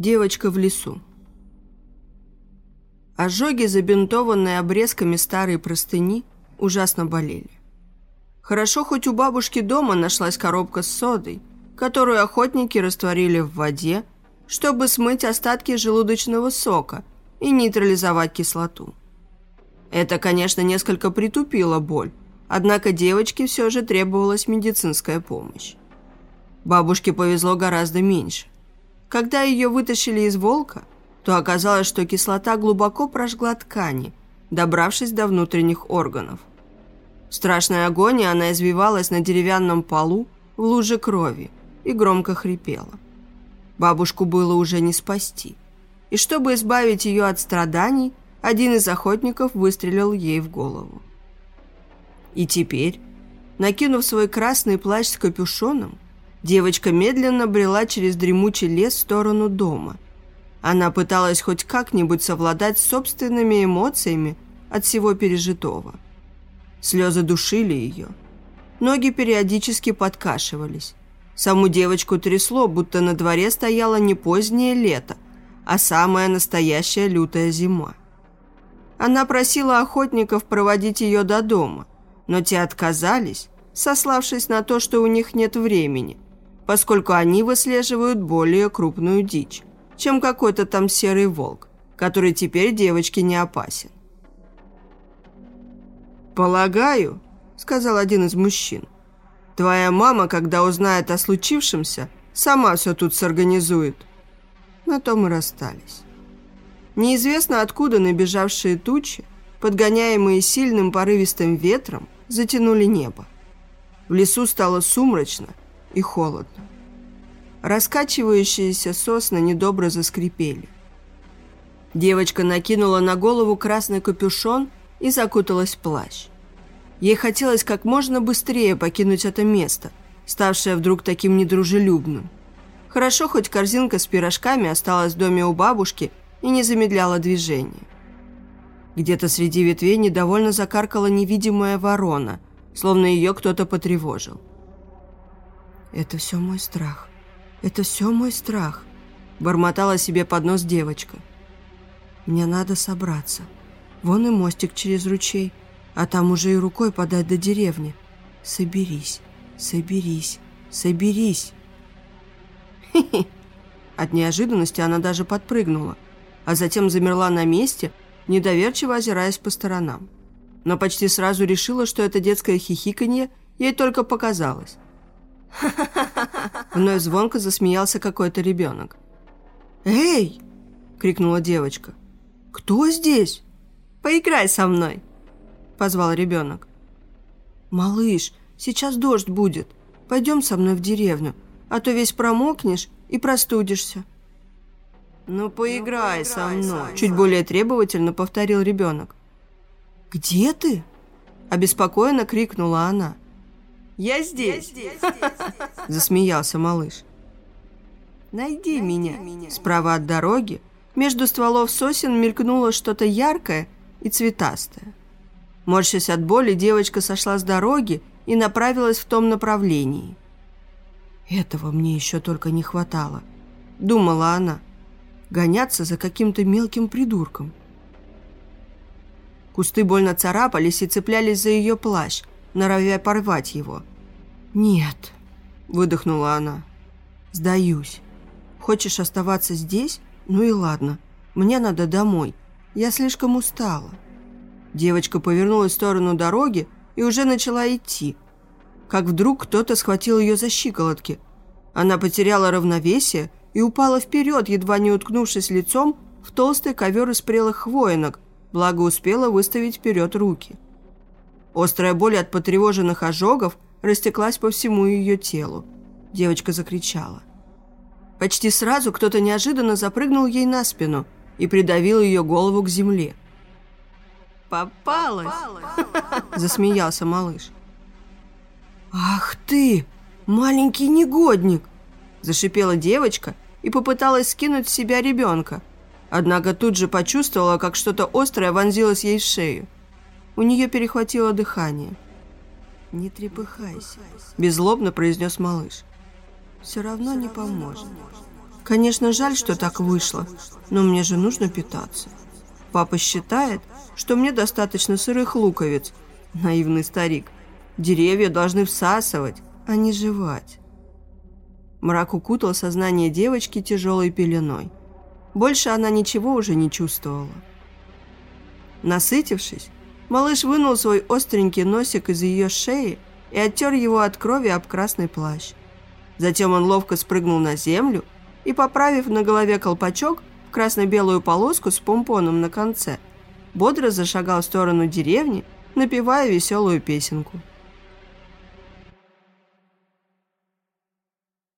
Девочка в лесу. Ожоги, забинтованные обрезками старой простыни, ужасно болели. Хорошо, хоть у бабушки дома нашлась коробка с содой, которую охотники растворили в воде, чтобы смыть остатки желудочного сока и нейтрализовать кислоту. Это, конечно, несколько притупило боль, однако девочке все же требовалась медицинская помощь. Бабушке повезло гораздо меньше. Когда ее вытащили из волка, то оказалось, что кислота глубоко прожгла ткани, добравшись до внутренних органов. В страшной агонии она извивалась на деревянном полу в луже крови и громко хрипела. Бабушку было уже не спасти. И чтобы избавить ее от страданий, один из охотников выстрелил ей в голову. И теперь, накинув свой красный плащ с капюшоном, девочка медленно брела через дремучий лес в сторону дома. Она пыталась хоть как-нибудь совладать с собственными эмоциями от всего пережитого. Слезы душили ее. Ноги периодически подкашивались. Саму девочку трясло, будто на дворе стояло не позднее лето, а самая настоящая лютая зима. Она просила охотников проводить ее до дома, но те отказались, сославшись на то, что у них нет времени, поскольку они выслеживают более крупную дичь, чем какой-то там серый волк, который теперь девочке не опасен. «Полагаю», — сказал один из мужчин, «твоя мама, когда узнает о случившемся, сама все тут сорганизует». На то мы расстались. Неизвестно откуда набежавшие тучи, подгоняемые сильным порывистым ветром, затянули небо. В лесу стало сумрачно и холодно. Раскачивающиеся сосны недобро заскрипели. Девочка накинула на голову красный капюшон и закуталась в плащ. Ей хотелось как можно быстрее покинуть это место, ставшее вдруг таким недружелюбным. Хорошо, хоть корзинка с пирожками осталась в доме у бабушки и не замедляла движение. Где-то среди ветвей недовольно закаркала невидимая ворона, словно ее кто-то потревожил. «Это все мой страх. Это все мой страх», – бормотала себе под нос девочка. «Мне надо собраться. Вон и мостик через ручей а там уже и рукой подать до деревни. Соберись, соберись, соберись. Хе-хе. От неожиданности она даже подпрыгнула, а затем замерла на месте, недоверчиво озираясь по сторонам. Но почти сразу решила, что это детское хихиканье ей только показалось. Вновь звонко засмеялся какой-то ребенок. «Эй!» – крикнула девочка. «Кто здесь? Поиграй со мной!» позвал ребенок. «Малыш, сейчас дождь будет. Пойдем со мной в деревню, а то весь промокнешь и простудишься». «Ну, поиграй, ну, поиграй со мной», – чуть более требовательно повторил ребенок. «Где ты?» – обеспокоенно крикнула она. «Я здесь!», засмеялся малыш. «Найди, меня!» Справа от дороги между стволов сосен мелькнуло что-то яркое и цветастое. Морщась от боли, девочка сошла с дороги и направилась в том направлении. «Этого мне еще только не хватало», — думала она. «Гоняться за каким-то мелким придурком». Кусты больно царапались и цеплялись за ее плащ, норовя порвать его. «Нет», — выдохнула она. «Сдаюсь. Хочешь оставаться здесь? Ну и ладно. Мне надо домой. Я слишком устала». Девочка повернулась в сторону дороги и уже начала идти. Как вдруг кто-то схватил ее за щиколотки. Она потеряла равновесие и упала вперед, едва не уткнувшись лицом в толстый ковер из прелых хвоинок, благо успела выставить вперед руки. Острая боль от потревоженных ожогов растеклась по всему ее телу. Девочка закричала. Почти сразу кто-то неожиданно запрыгнул ей на спину и придавил ее голову к земле. Попалась!» Засмеялся малыш. «Ах ты, маленький негодник!» Зашипела девочка и попыталась скинуть с себя ребенка. Однако тут же почувствовала, как что-то острое вонзилось ей в шею. У нее перехватило дыхание. «Не трепыхайся», – беззлобно произнес малыш. «Все равно не поможет. Конечно, жаль, что так вышло, но мне же нужно питаться. Папа считает, что мне достаточно сырых луковиц. Наивный старик. Деревья должны всасывать, а не жевать. Мрак укутал сознание девочки тяжелой пеленой. Больше она ничего уже не чувствовала. Насытившись, малыш вынул свой остренький носик из ее шеи и оттер его от крови об красный плащ. Затем он ловко спрыгнул на землю и, поправив на голове колпачок в красно-белую полоску с помпоном на конце, бодро зашагал в сторону деревни, напевая веселую песенку.